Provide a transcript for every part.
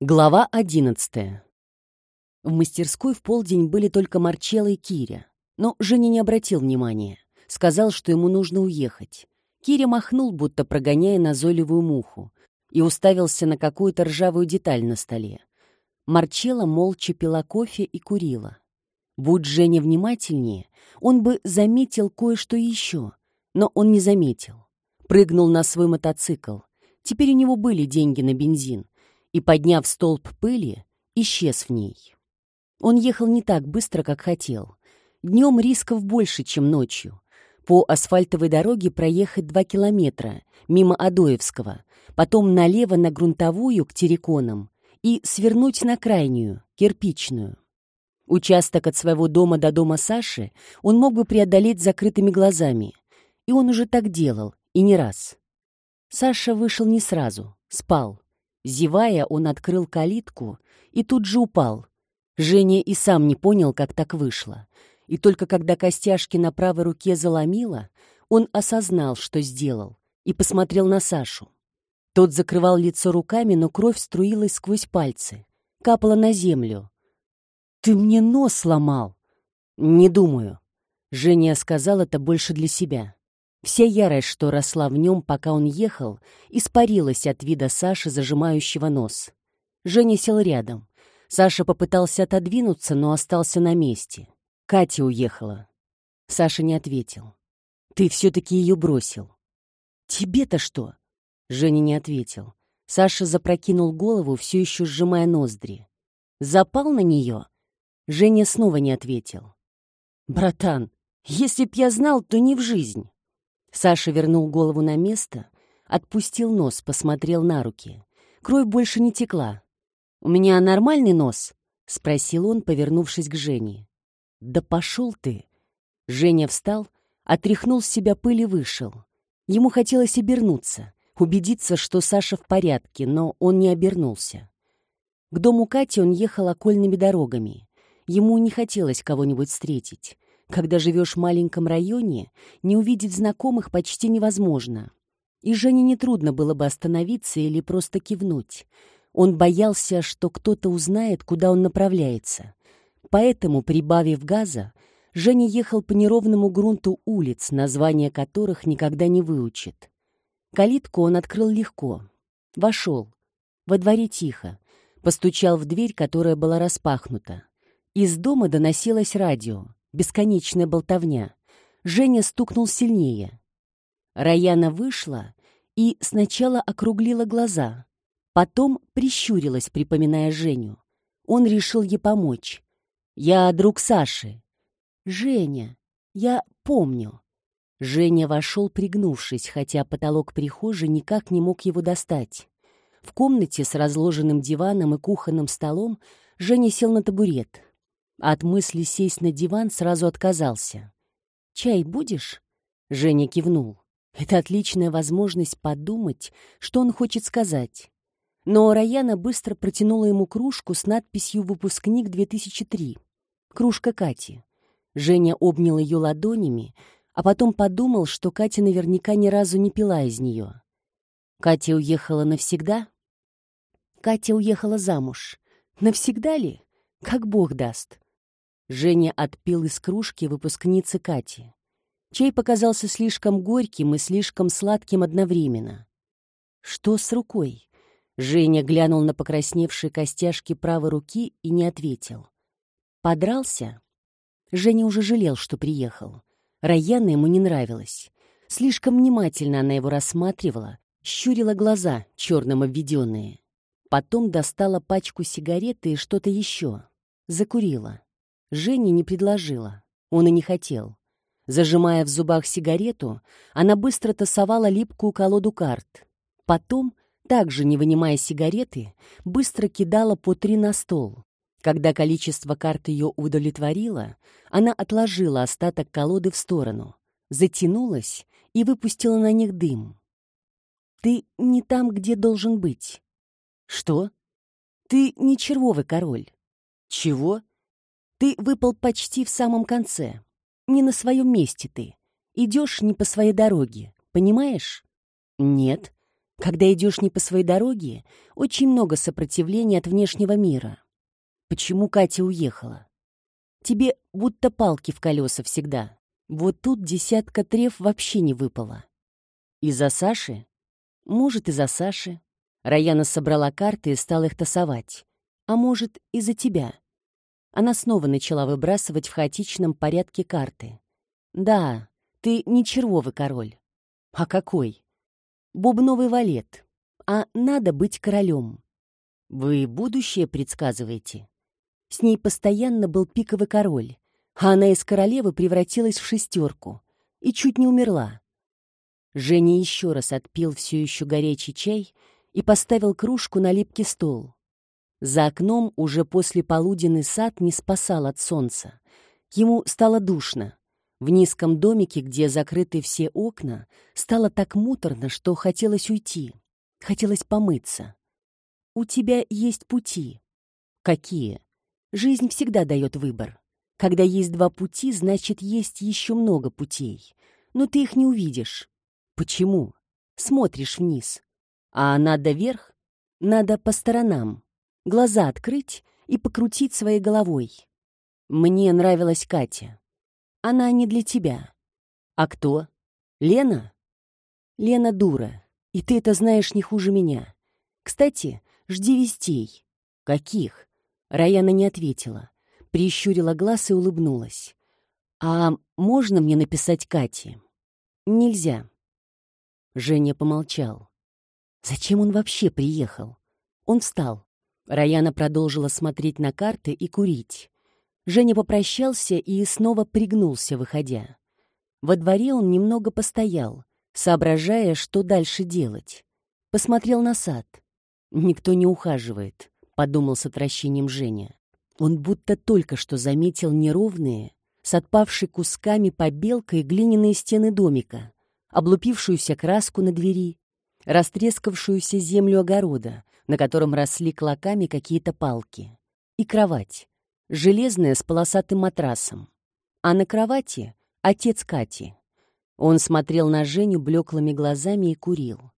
Глава одиннадцатая. В мастерской в полдень были только Марчелло и Киря. Но Женя не обратил внимания. Сказал, что ему нужно уехать. Киря махнул, будто прогоняя назойливую муху, и уставился на какую-то ржавую деталь на столе. Марчелло молча пила кофе и курила. Будь Женя внимательнее, он бы заметил кое-что еще, но он не заметил. Прыгнул на свой мотоцикл. Теперь у него были деньги на бензин — и, подняв столб пыли, исчез в ней. Он ехал не так быстро, как хотел. Днем рисков больше, чем ночью. По асфальтовой дороге проехать два километра, мимо Адоевского, потом налево на грунтовую к Тереконам и свернуть на крайнюю, кирпичную. Участок от своего дома до дома Саши он мог бы преодолеть закрытыми глазами. И он уже так делал, и не раз. Саша вышел не сразу, спал. Зевая, он открыл калитку и тут же упал. Женя и сам не понял, как так вышло. И только когда костяшки на правой руке заломило, он осознал, что сделал, и посмотрел на Сашу. Тот закрывал лицо руками, но кровь струилась сквозь пальцы, капала на землю. «Ты мне нос сломал!» «Не думаю». Женя сказал это больше для себя. Вся ярость, что росла в нем, пока он ехал, испарилась от вида Саши, зажимающего нос. Женя сел рядом. Саша попытался отодвинуться, но остался на месте. Катя уехала. Саша не ответил. «Ты все-таки ее бросил». «Тебе-то что?» Женя не ответил. Саша запрокинул голову, все еще сжимая ноздри. «Запал на нее?» Женя снова не ответил. «Братан, если б я знал, то не в жизнь». Саша вернул голову на место, отпустил нос, посмотрел на руки. Кровь больше не текла. «У меня нормальный нос?» — спросил он, повернувшись к Жене. «Да пошел ты!» Женя встал, отряхнул с себя пыль и вышел. Ему хотелось обернуться, убедиться, что Саша в порядке, но он не обернулся. К дому Кати он ехал окольными дорогами. Ему не хотелось кого-нибудь встретить. Когда живешь в маленьком районе, не увидеть знакомых почти невозможно. И Жене нетрудно было бы остановиться или просто кивнуть. Он боялся, что кто-то узнает, куда он направляется. Поэтому, прибавив газа, Женя ехал по неровному грунту улиц, названия которых никогда не выучит. Калитку он открыл легко. Вошел. Во дворе тихо. Постучал в дверь, которая была распахнута. Из дома доносилось радио бесконечная болтовня. Женя стукнул сильнее. Раяна вышла и сначала округлила глаза, потом прищурилась, припоминая Женю. Он решил ей помочь. «Я друг Саши». «Женя, я помню». Женя вошел, пригнувшись, хотя потолок прихожей никак не мог его достать. В комнате с разложенным диваном и кухонным столом Женя сел на табурет. От мысли сесть на диван сразу отказался. «Чай будешь?» Женя кивнул. Это отличная возможность подумать, что он хочет сказать. Но Раяна быстро протянула ему кружку с надписью «Выпускник 2003». Кружка Кати. Женя обнял ее ладонями, а потом подумал, что Катя наверняка ни разу не пила из нее. Катя уехала навсегда? Катя уехала замуж. Навсегда ли? Как бог даст. Женя отпил из кружки выпускницы Кати. Чай показался слишком горьким и слишком сладким одновременно. «Что с рукой?» Женя глянул на покрасневшие костяшки правой руки и не ответил. «Подрался?» Женя уже жалел, что приехал. Раяна ему не нравилась. Слишком внимательно она его рассматривала, щурила глаза, черным обведенные. Потом достала пачку сигарет и что-то еще. Закурила. Жене не предложила. Он и не хотел. Зажимая в зубах сигарету, она быстро тасовала липкую колоду карт. Потом, также не вынимая сигареты, быстро кидала по три на стол. Когда количество карт ее удовлетворило, она отложила остаток колоды в сторону, затянулась и выпустила на них дым. «Ты не там, где должен быть». «Что?» «Ты не червовый король». «Чего?» Ты выпал почти в самом конце. Не на своем месте ты. Идешь не по своей дороге. Понимаешь? Нет. Когда идешь не по своей дороге, очень много сопротивления от внешнего мира. Почему Катя уехала? Тебе будто палки в колеса всегда. Вот тут десятка трев вообще не выпало. Из-за Саши? Может, из-за Саши. Раяна собрала карты и стала их тасовать. А может, из-за тебя. Она снова начала выбрасывать в хаотичном порядке карты. Да, ты не червовый король. А какой? Бубновый валет. А надо быть королем. Вы будущее предсказываете? С ней постоянно был пиковый король, а она из королевы превратилась в шестерку и чуть не умерла. Женя еще раз отпил все еще горячий чай и поставил кружку на липкий стол. За окном уже после полуденный сад не спасал от солнца. Ему стало душно. В низком домике, где закрыты все окна, стало так муторно, что хотелось уйти. Хотелось помыться. У тебя есть пути. Какие? Жизнь всегда дает выбор. Когда есть два пути, значит, есть еще много путей. Но ты их не увидишь. Почему? Смотришь вниз. А надо вверх? Надо по сторонам. Глаза открыть и покрутить своей головой. Мне нравилась Катя. Она не для тебя. А кто? Лена? Лена дура. И ты это знаешь не хуже меня. Кстати, жди вестей. Каких? Раяна не ответила, прищурила глаз и улыбнулась. «А можно мне написать Кате?» «Нельзя». Женя помолчал. «Зачем он вообще приехал?» Он встал. Раяна продолжила смотреть на карты и курить. Женя попрощался и снова пригнулся, выходя. Во дворе он немного постоял, соображая, что дальше делать. Посмотрел на сад. Никто не ухаживает подумал с отвращением Женя. Он будто только что заметил неровные, с отпавшей кусками побелка и глиняные стены домика, облупившуюся краску на двери, растрескавшуюся землю огорода, на котором росли клоками какие-то палки, и кровать, железная с полосатым матрасом. А на кровати — отец Кати. Он смотрел на Женю блеклыми глазами и курил.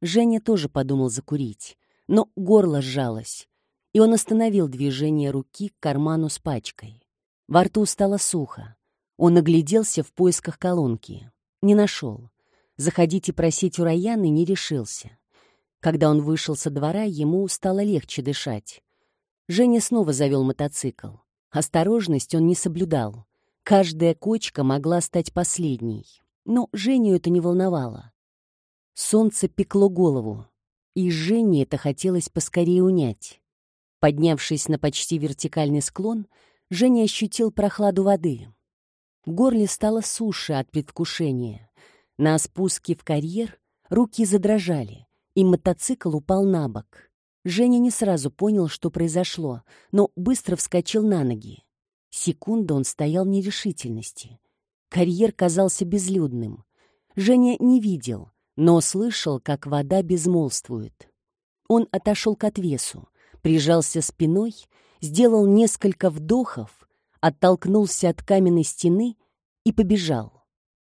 Женя тоже подумал закурить, но горло сжалось, и он остановил движение руки к карману с пачкой. Во рту стало сухо. Он огляделся в поисках колонки. Не нашел. Заходить и просить у Раяны не решился. Когда он вышел со двора, ему стало легче дышать. Женя снова завел мотоцикл. Осторожность он не соблюдал. Каждая кочка могла стать последней. Но Женю это не волновало. Солнце пекло голову, и Жене это хотелось поскорее унять. Поднявшись на почти вертикальный склон, Женя ощутил прохладу воды. В горле стало суше от предвкушения. На спуске в карьер руки задрожали, и мотоцикл упал на бок. Женя не сразу понял, что произошло, но быстро вскочил на ноги. Секунду он стоял в нерешительности. Карьер казался безлюдным. Женя не видел, но слышал, как вода безмолвствует. Он отошел к отвесу, прижался спиной, сделал несколько вдохов, оттолкнулся от каменной стены и побежал.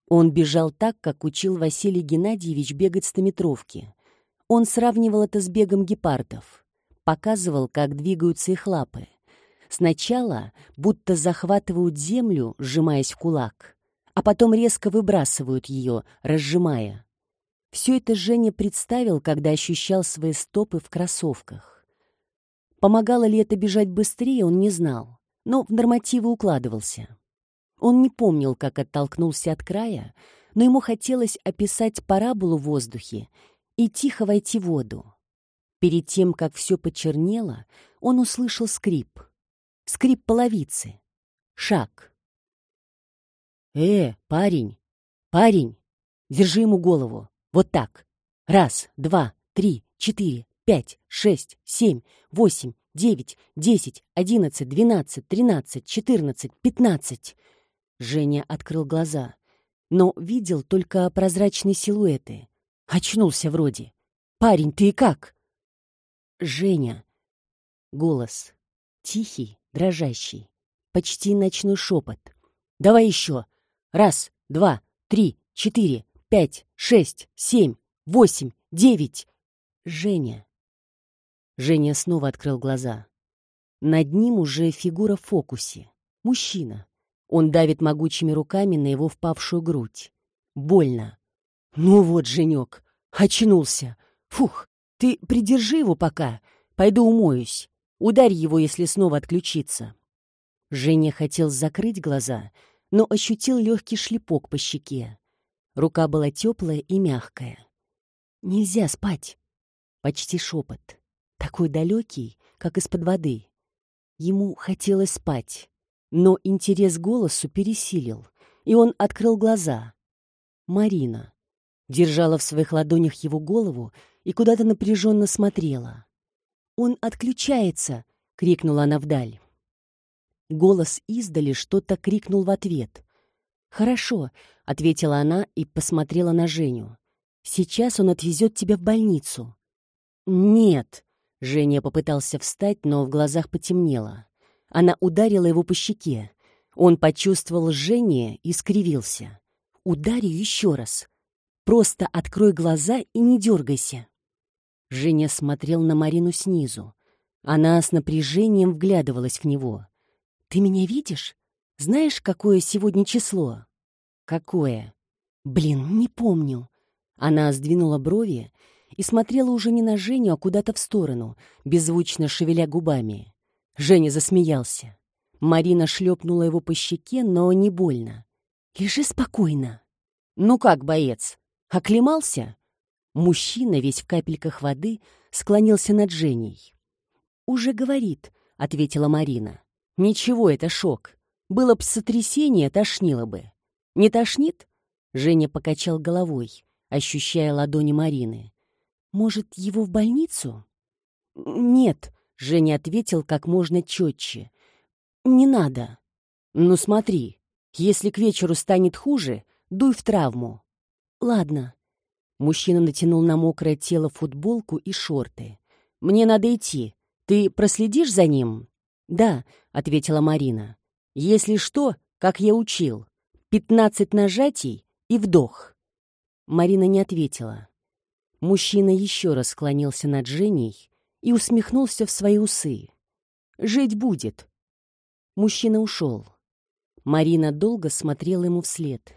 Он бежал так, как учил Василий Геннадьевич бегать стометровки. Он сравнивал это с бегом гепардов, показывал, как двигаются их лапы. Сначала будто захватывают землю, сжимаясь в кулак, а потом резко выбрасывают ее, разжимая. Все это Женя представил, когда ощущал свои стопы в кроссовках. Помогало ли это бежать быстрее, он не знал, но в нормативы укладывался. Он не помнил, как оттолкнулся от края, но ему хотелось описать параболу в воздухе и тихо войти в воду. Перед тем, как все почернело, он услышал скрип. Скрип половицы. Шаг. «Э, парень! Парень! Держи ему голову! Вот так! Раз, два, три, четыре, пять, шесть, семь, восемь, девять, десять, одиннадцать, двенадцать, тринадцать, четырнадцать, пятнадцать. Женя открыл глаза, но видел только прозрачные силуэты. Очнулся вроде. «Парень, ты как?» «Женя». Голос. Тихий, дрожащий. Почти ночной шепот. «Давай еще. Раз, два, три, четыре, пять, шесть, семь, восемь, девять, Женя. Женя снова открыл глаза. Над ним уже фигура в фокусе. Мужчина. Он давит могучими руками на его впавшую грудь. Больно. Ну вот, Женек, очнулся. Фух, ты придержи его пока. Пойду умоюсь. Ударь его, если снова отключится. Женя хотел закрыть глаза, но ощутил легкий шлепок по щеке. Рука была теплая и мягкая. «Нельзя спать!» Почти шепот. Такой далекий, как из-под воды. Ему хотелось спать, но интерес голосу пересилил, и он открыл глаза. Марина держала в своих ладонях его голову и куда-то напряженно смотрела. «Он отключается!» — крикнула она вдаль. Голос издали что-то крикнул в ответ. «Хорошо», — ответила она и посмотрела на Женю. «Сейчас он отвезет тебя в больницу». «Нет», — Женя попытался встать, но в глазах потемнело. Она ударила его по щеке. Он почувствовал жжение и скривился. «Ударь еще раз. Просто открой глаза и не дергайся». Женя смотрел на Марину снизу. Она с напряжением вглядывалась в него. «Ты меня видишь? Знаешь, какое сегодня число?» «Какое?» «Блин, не помню». Она сдвинула брови и смотрела уже не на Женю, а куда-то в сторону, беззвучно шевеля губами. Женя засмеялся. Марина шлепнула его по щеке, но не больно. «Лежи спокойно». «Ну как, боец, оклемался?» Мужчина, весь в капельках воды, склонился над Женей. «Уже говорит», — ответила Марина. Ничего, это шок. Было б сотрясение, тошнило бы. Не тошнит? Женя покачал головой, ощущая ладони Марины. Может, его в больницу? Нет, Женя ответил как можно четче. Не надо. Ну смотри, если к вечеру станет хуже, дуй в травму. Ладно. Мужчина натянул на мокрое тело футболку и шорты. Мне надо идти. Ты проследишь за ним? «Да», — ответила Марина. «Если что, как я учил. Пятнадцать нажатий и вдох». Марина не ответила. Мужчина еще раз склонился над Женей и усмехнулся в свои усы. «Жить будет». Мужчина ушел. Марина долго смотрела ему вслед.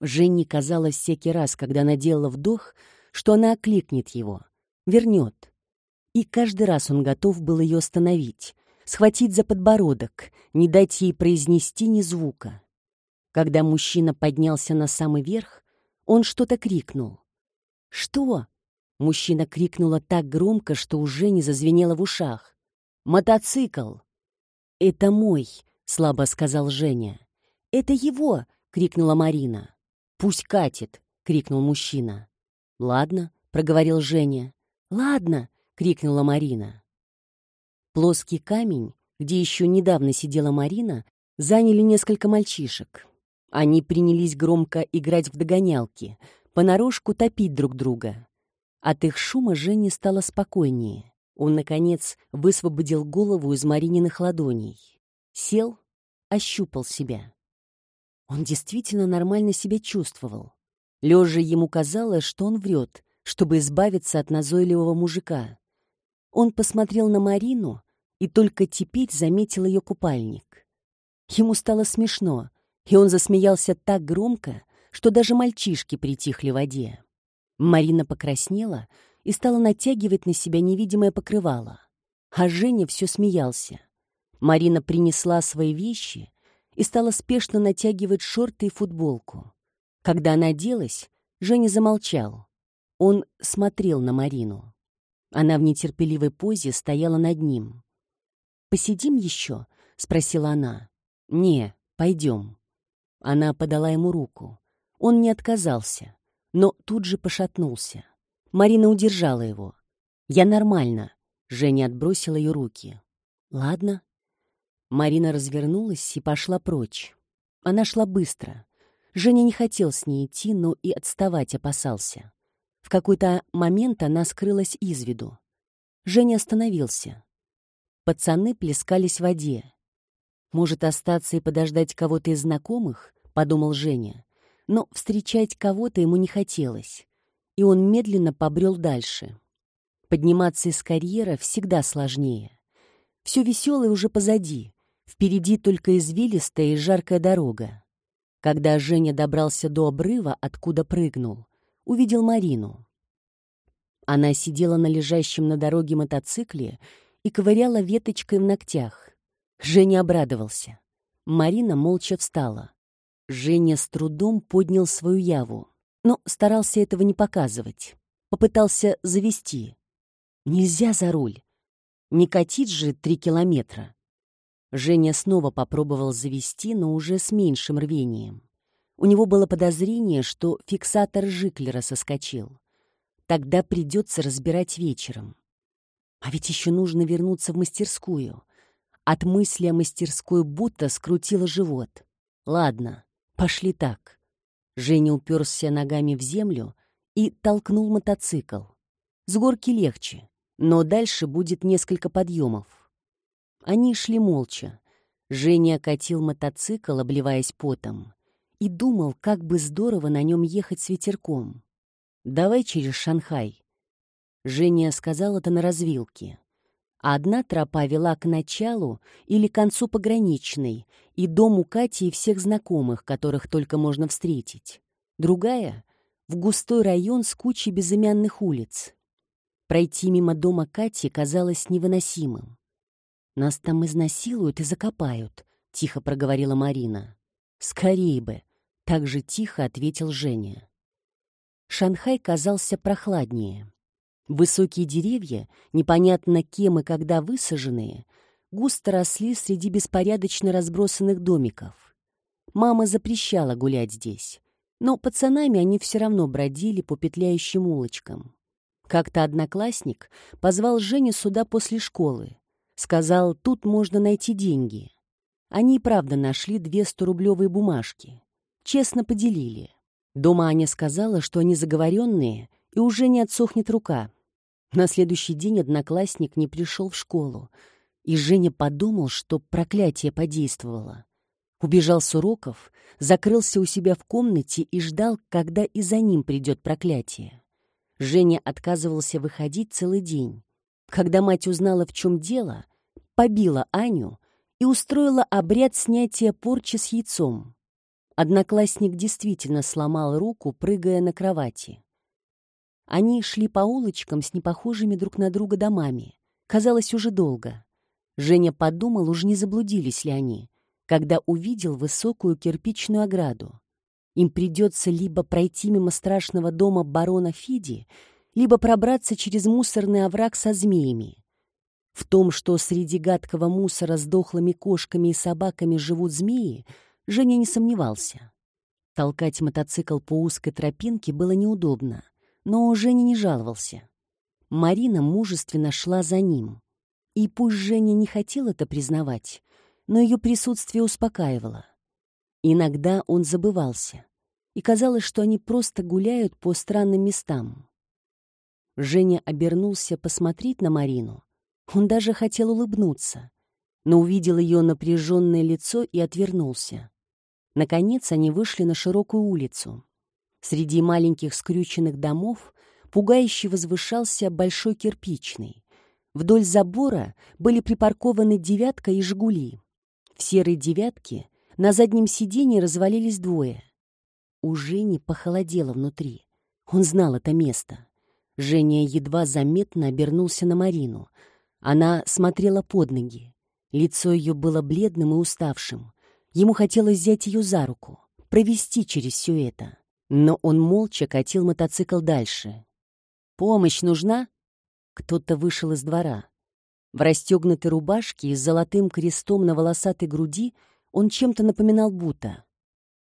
Жене казалось всякий раз, когда она делала вдох, что она окликнет его, вернет. И каждый раз он готов был ее остановить, схватить за подбородок, не дать ей произнести ни звука. Когда мужчина поднялся на самый верх, он что-то крикнул. «Что?» Мужчина крикнула так громко, что уже не зазвенело в ушах. «Мотоцикл!» «Это мой», — слабо сказал Женя. «Это его!» — крикнула Марина. «Пусть катит!» — крикнул мужчина. «Ладно», — проговорил Женя. «Ладно!» — крикнула Марина. Плоский камень, где еще недавно сидела Марина, заняли несколько мальчишек. Они принялись громко играть в догонялки, понарошку топить друг друга. От их шума Жене стало спокойнее. Он, наконец, высвободил голову из Марининых ладоней. Сел, ощупал себя. Он действительно нормально себя чувствовал. Лежа ему казалось, что он врет, чтобы избавиться от назойливого мужика. Он посмотрел на Марину и только теперь заметил ее купальник. Ему стало смешно, и он засмеялся так громко, что даже мальчишки притихли в воде. Марина покраснела и стала натягивать на себя невидимое покрывало. А Женя все смеялся. Марина принесла свои вещи и стала спешно натягивать шорты и футболку. Когда она оделась, Женя замолчал. Он смотрел на Марину. Она в нетерпеливой позе стояла над ним. «Посидим еще?» — спросила она. «Не, пойдем». Она подала ему руку. Он не отказался, но тут же пошатнулся. Марина удержала его. «Я нормально», — Женя отбросила ее руки. «Ладно». Марина развернулась и пошла прочь. Она шла быстро. Женя не хотел с ней идти, но и отставать опасался. В какой-то момент она скрылась из виду. Женя остановился. Пацаны плескались в воде. «Может, остаться и подождать кого-то из знакомых?» — подумал Женя. Но встречать кого-то ему не хотелось, и он медленно побрел дальше. Подниматься из карьера всегда сложнее. Все веселое уже позади. Впереди только извилистая и жаркая дорога. Когда Женя добрался до обрыва, откуда прыгнул, увидел Марину. Она сидела на лежащем на дороге мотоцикле и ковыряла веточкой в ногтях. Женя обрадовался. Марина молча встала. Женя с трудом поднял свою яву, но старался этого не показывать. Попытался завести. Нельзя за руль. Не катить же три километра. Женя снова попробовал завести, но уже с меньшим рвением. У него было подозрение, что фиксатор Жиклера соскочил. Тогда придется разбирать вечером. А ведь еще нужно вернуться в мастерскую. От мысли о мастерской будто скрутило живот. Ладно, пошли так. Женя уперся ногами в землю и толкнул мотоцикл. С горки легче, но дальше будет несколько подъемов. Они шли молча. Женя катил мотоцикл, обливаясь потом, и думал, как бы здорово на нем ехать с ветерком. «Давай через Шанхай». Женя сказал это на развилке. Одна тропа вела к началу или концу пограничной и дому Кати и всех знакомых, которых только можно встретить. Другая — в густой район с кучей безымянных улиц. Пройти мимо дома Кати казалось невыносимым. «Нас там изнасилуют и закопают», — тихо проговорила Марина. «Скорей бы», — так же тихо ответил Женя. Шанхай казался прохладнее. Высокие деревья, непонятно кем и когда высаженные, густо росли среди беспорядочно разбросанных домиков. Мама запрещала гулять здесь, но пацанами они все равно бродили по петляющим улочкам. Как-то одноклассник позвал Женю сюда после школы. Сказал, тут можно найти деньги. Они и правда нашли две сторублевые бумажки. Честно поделили. Дома Аня сказала, что они заговоренные, и уже не отсохнет рука. На следующий день одноклассник не пришел в школу, и Женя подумал, что проклятие подействовало. Убежал с уроков, закрылся у себя в комнате и ждал, когда и за ним придет проклятие. Женя отказывался выходить целый день. Когда мать узнала, в чем дело, побила Аню и устроила обряд снятия порчи с яйцом. Одноклассник действительно сломал руку, прыгая на кровати. Они шли по улочкам с непохожими друг на друга домами. Казалось, уже долго. Женя подумал, уж не заблудились ли они, когда увидел высокую кирпичную ограду. Им придется либо пройти мимо страшного дома барона Фиди, либо пробраться через мусорный овраг со змеями. В том, что среди гадкого мусора с дохлыми кошками и собаками живут змеи, Женя не сомневался. Толкать мотоцикл по узкой тропинке было неудобно но Женя не жаловался. Марина мужественно шла за ним. И пусть Женя не хотел это признавать, но ее присутствие успокаивало. Иногда он забывался, и казалось, что они просто гуляют по странным местам. Женя обернулся посмотреть на Марину. Он даже хотел улыбнуться, но увидел ее напряженное лицо и отвернулся. Наконец они вышли на широкую улицу. Среди маленьких скрюченных домов пугающе возвышался большой кирпичный. Вдоль забора были припаркованы «девятка» и «жигули». В серой «девятке» на заднем сиденье развалились двое. У Жени похолодело внутри. Он знал это место. Женя едва заметно обернулся на Марину. Она смотрела под ноги. Лицо ее было бледным и уставшим. Ему хотелось взять ее за руку, провести через все это. Но он молча катил мотоцикл дальше. «Помощь нужна?» Кто-то вышел из двора. В расстегнутой рубашке и с золотым крестом на волосатой груди он чем-то напоминал Бута.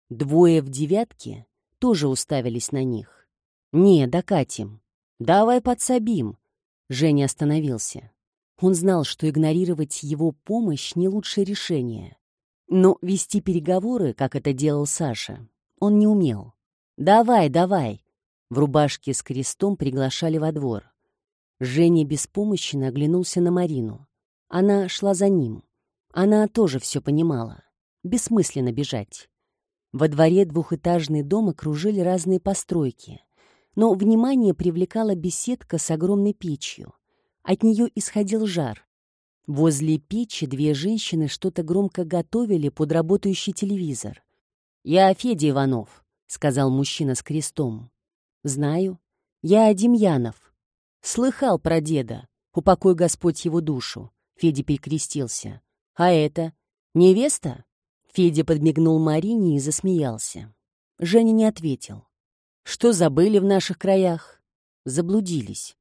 Двое в девятке тоже уставились на них. «Не, докатим. Давай подсобим». Женя остановился. Он знал, что игнорировать его помощь — не лучшее решение. Но вести переговоры, как это делал Саша, он не умел. «Давай, давай!» В рубашке с крестом приглашали во двор. Женя беспомощно оглянулся на Марину. Она шла за ним. Она тоже все понимала. Бессмысленно бежать. Во дворе двухэтажный дом окружили разные постройки. но внимание привлекала беседка с огромной печью. От нее исходил жар. Возле печи две женщины что-то громко готовили под работающий телевизор. «Я Федя Иванов», — сказал мужчина с крестом. «Знаю. Я Демьянов. Слыхал про деда. Упокой Господь его душу». Федя перекрестился. «А это? Невеста?» Федя подмигнул Марине и засмеялся. Женя не ответил. «Что забыли в наших краях?» «Заблудились».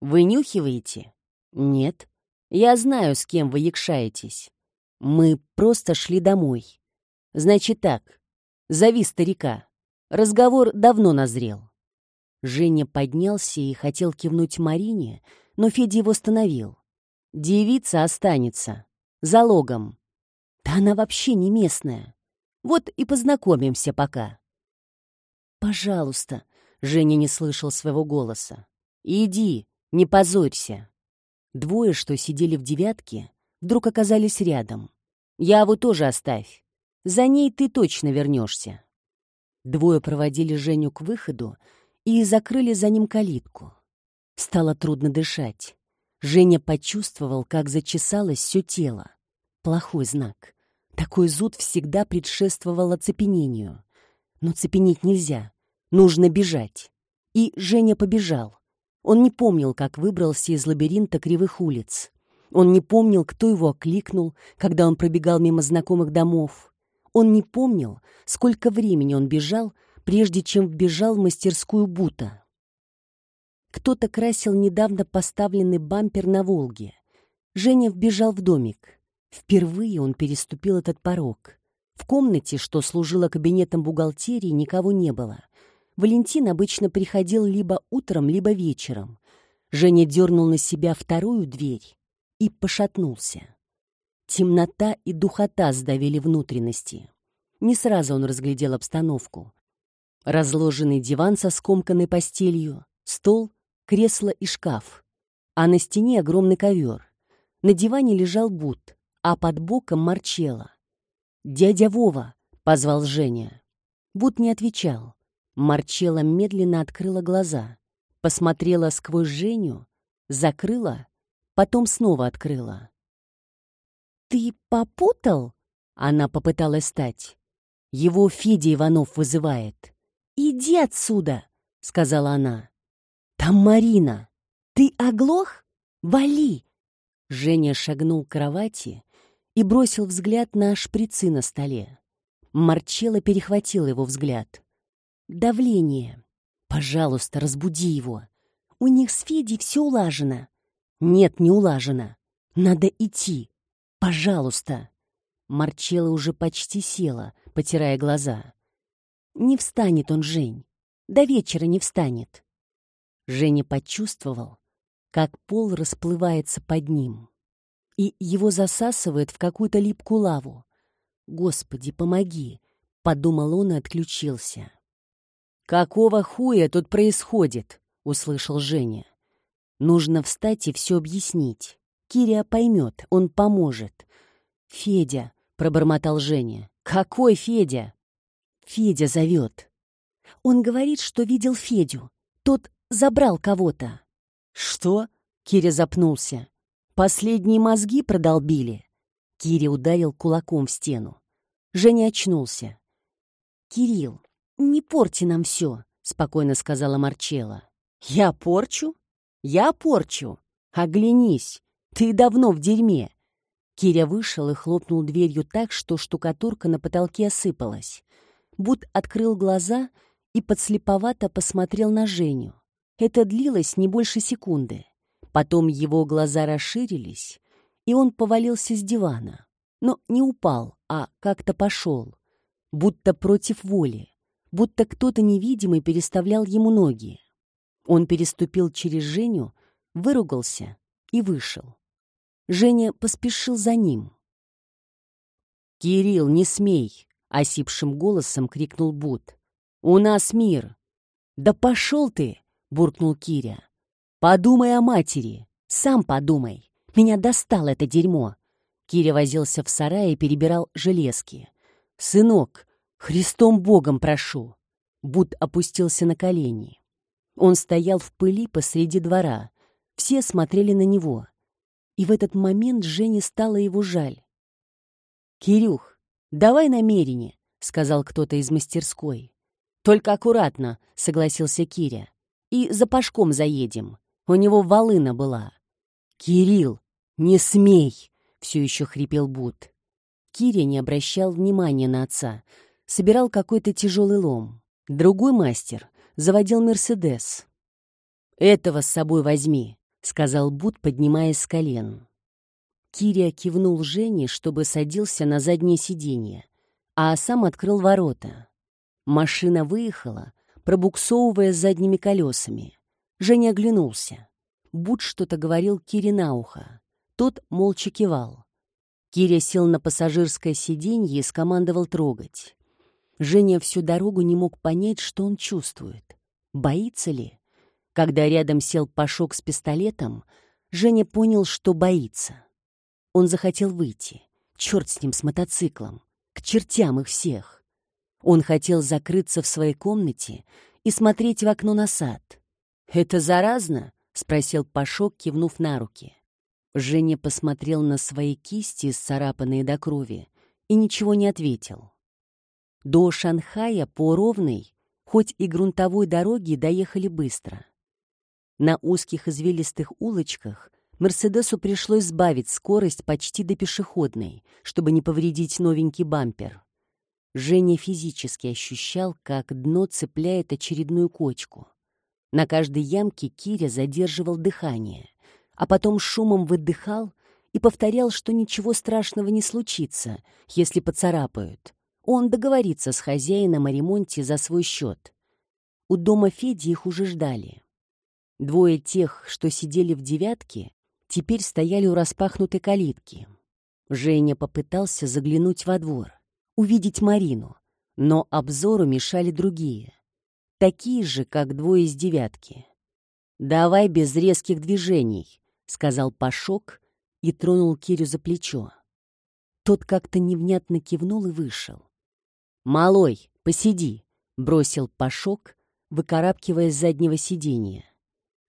«Вы нюхиваете?» «Нет. Я знаю, с кем вы якшаетесь. Мы просто шли домой. Значит так, зови старика. Разговор давно назрел». Женя поднялся и хотел кивнуть Марине, но Федя его остановил. «Девица останется. Залогом. Да она вообще не местная. Вот и познакомимся пока. «Пожалуйста», — Женя не слышал своего голоса. «Иди, не позорься». Двое, что сидели в девятке, вдруг оказались рядом. «Яву тоже оставь. За ней ты точно вернешься». Двое проводили Женю к выходу и закрыли за ним калитку. Стало трудно дышать. Женя почувствовал, как зачесалось все тело. Плохой знак. Такой зуд всегда предшествовал оцепенению. Но цепенеть нельзя. Нужно бежать. И Женя побежал. Он не помнил, как выбрался из лабиринта кривых улиц. Он не помнил, кто его окликнул, когда он пробегал мимо знакомых домов. Он не помнил, сколько времени он бежал, прежде чем вбежал в мастерскую Бута. Кто-то красил недавно поставленный бампер на «Волге». Женя вбежал в домик. Впервые он переступил этот порог. В комнате, что служила кабинетом бухгалтерии, никого не было. Валентин обычно приходил либо утром, либо вечером. Женя дернул на себя вторую дверь и пошатнулся. Темнота и духота сдавили внутренности. Не сразу он разглядел обстановку. Разложенный диван со скомканной постелью, стол, кресло и шкаф. А на стене огромный ковер. На диване лежал Бут, а под боком Марчела. «Дядя Вова!» — позвал Женя. Бут не отвечал. Марчела медленно открыла глаза, посмотрела сквозь Женю, закрыла, потом снова открыла. «Ты попутал?» — она попыталась встать. «Его Федя Иванов вызывает». «Иди отсюда!» — сказала она. «Там Марина! Ты оглох? Вали!» Женя шагнул к кровати, и бросил взгляд на шприцы на столе. Марчелло перехватил его взгляд. «Давление. Пожалуйста, разбуди его. У них с Федей все улажено». «Нет, не улажено. Надо идти. Пожалуйста». Марчелло уже почти села, потирая глаза. «Не встанет он, Жень. До вечера не встанет». Женя почувствовал, как пол расплывается под ним и его засасывает в какую-то липкую лаву. «Господи, помоги!» — подумал он и отключился. «Какого хуя тут происходит?» — услышал Женя. «Нужно встать и все объяснить. Кирия поймет, он поможет». «Федя», — пробормотал Женя. «Какой Федя?» «Федя зовет». Он говорит, что видел Федю. Тот забрал кого-то. «Что?» — Киря запнулся. Последние мозги продолбили. Кири ударил кулаком в стену. Женя очнулся. «Кирилл, не порти нам все», — спокойно сказала Марчела. «Я порчу? Я порчу. Оглянись, ты давно в дерьме». Киря вышел и хлопнул дверью так, что штукатурка на потолке осыпалась. Буд открыл глаза и подслеповато посмотрел на Женю. Это длилось не больше секунды. Потом его глаза расширились, и он повалился с дивана. Но не упал, а как-то пошел. Будто против воли. Будто кто-то невидимый переставлял ему ноги. Он переступил через Женю, выругался и вышел. Женя поспешил за ним. «Кирилл, не смей!» — осипшим голосом крикнул Бут. «У нас мир!» «Да пошел ты!» — буркнул Киря. «Подумай о матери. Сам подумай. Меня достало это дерьмо». Киря возился в сарае и перебирал железки. «Сынок, Христом Богом прошу!» Буд опустился на колени. Он стоял в пыли посреди двора. Все смотрели на него. И в этот момент Жене стало его жаль. «Кирюх, давай намерение», — сказал кто-то из мастерской. «Только аккуратно», — согласился Киря. «И за пашком заедем. У него волына была». «Кирилл, не смей!» — все еще хрипел Бут. Киря не обращал внимания на отца. Собирал какой-то тяжелый лом. Другой мастер заводил «Мерседес». «Этого с собой возьми», — сказал Бут, поднимаясь с колен. Киря кивнул Жене, чтобы садился на заднее сиденье, а сам открыл ворота. Машина выехала, пробуксовывая задними колесами. Женя оглянулся. Бут что-то говорил Кире на ухо. Тот молча кивал. Киря сел на пассажирское сиденье и скомандовал трогать. Женя всю дорогу не мог понять, что он чувствует. Боится ли? Когда рядом сел Пашок с пистолетом, Женя понял, что боится. Он захотел выйти. Черт с ним, с мотоциклом. К чертям их всех. Он хотел закрыться в своей комнате и смотреть в окно на сад. «Это заразно?» — спросил Пашок, кивнув на руки. Женя посмотрел на свои кисти, сцарапанные до крови, и ничего не ответил. До Шанхая по ровной, хоть и грунтовой дороге, доехали быстро. На узких извилистых улочках Мерседесу пришлось сбавить скорость почти до пешеходной, чтобы не повредить новенький бампер. Женя физически ощущал, как дно цепляет очередную кочку. На каждой ямке Киря задерживал дыхание — а потом шумом выдыхал и повторял, что ничего страшного не случится, если поцарапают. Он договорится с хозяином о ремонте за свой счет. У дома Феди их уже ждали. Двое тех, что сидели в девятке, теперь стояли у распахнутой калитки. Женя попытался заглянуть во двор, увидеть Марину, но обзору мешали другие, такие же, как двое из девятки. «Давай без резких движений», — сказал Пашок и тронул Кирю за плечо. Тот как-то невнятно кивнул и вышел. «Малой, посиди», — бросил Пашок, выкарабкивая с заднего сиденья.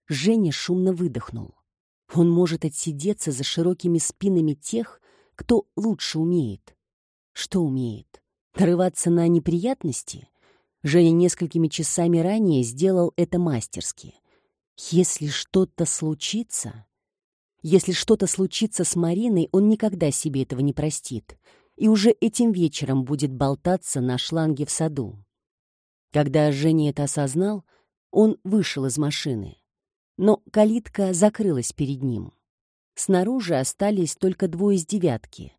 Женя шумно выдохнул. Он может отсидеться за широкими спинами тех, кто лучше умеет. Что умеет? Нарываться на неприятности? Женя несколькими часами ранее сделал это мастерски. Если что-то случится, если что-то случится с Мариной, он никогда себе этого не простит и уже этим вечером будет болтаться на шланге в саду. Когда Женя это осознал, он вышел из машины. Но калитка закрылась перед ним. Снаружи остались только двое из девятки,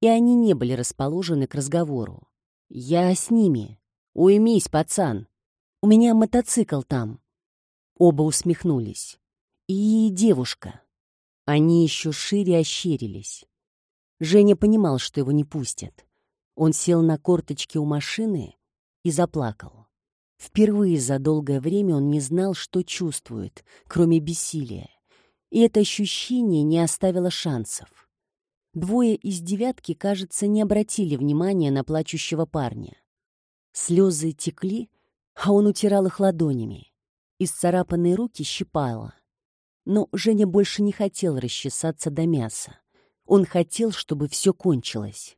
и они не были расположены к разговору. «Я с ними. Уймись, пацан. У меня мотоцикл там». Оба усмехнулись. «И девушка». Они еще шире ощерились. Женя понимал, что его не пустят. Он сел на корточки у машины и заплакал. Впервые за долгое время он не знал, что чувствует, кроме бессилия. И это ощущение не оставило шансов. Двое из девятки, кажется, не обратили внимания на плачущего парня. Слезы текли, а он утирал их ладонями. Исцарапанные руки щипало. Но Женя больше не хотел расчесаться до мяса. Он хотел, чтобы все кончилось.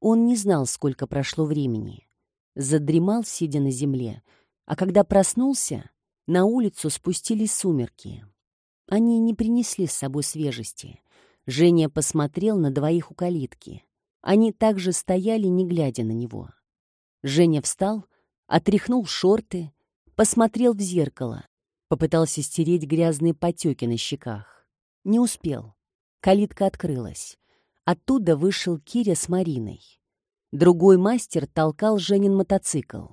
Он не знал, сколько прошло времени. Задремал, сидя на земле, а когда проснулся, на улицу спустились сумерки. Они не принесли с собой свежести. Женя посмотрел на двоих у калитки. Они также стояли, не глядя на него. Женя встал, отряхнул шорты, посмотрел в зеркало Попытался стереть грязные потеки на щеках. Не успел. Калитка открылась. Оттуда вышел Киря с Мариной. Другой мастер толкал Женин мотоцикл.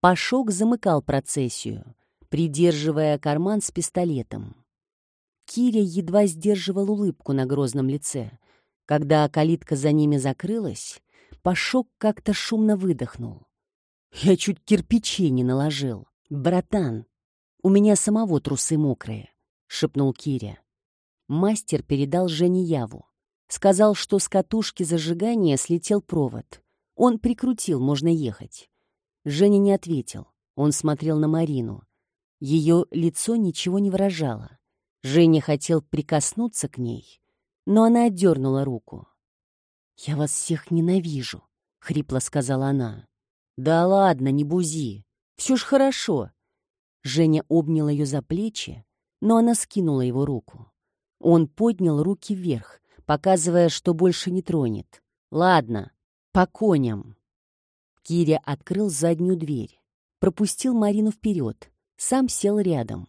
Пашок замыкал процессию, придерживая карман с пистолетом. Киря едва сдерживал улыбку на грозном лице. Когда калитка за ними закрылась, Пашок как-то шумно выдохнул. «Я чуть кирпичей не наложил. Братан, «У меня самого трусы мокрые», — шепнул Киря. Мастер передал Жене Яву. Сказал, что с катушки зажигания слетел провод. Он прикрутил, можно ехать. Женя не ответил. Он смотрел на Марину. Ее лицо ничего не выражало. Женя хотел прикоснуться к ней, но она отдернула руку. «Я вас всех ненавижу», — хрипло сказала она. «Да ладно, не бузи. Все ж хорошо». Женя обнял ее за плечи, но она скинула его руку. Он поднял руки вверх, показывая, что больше не тронет. «Ладно, по коням». Киря открыл заднюю дверь, пропустил Марину вперед, сам сел рядом.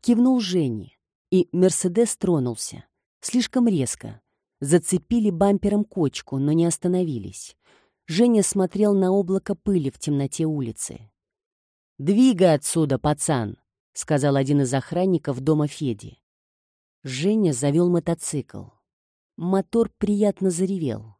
Кивнул Жене, и «Мерседес» тронулся. Слишком резко. Зацепили бампером кочку, но не остановились. Женя смотрел на облако пыли в темноте улицы. «Двигай отсюда, пацан!» — сказал один из охранников дома Феди. Женя завел мотоцикл. Мотор приятно заревел.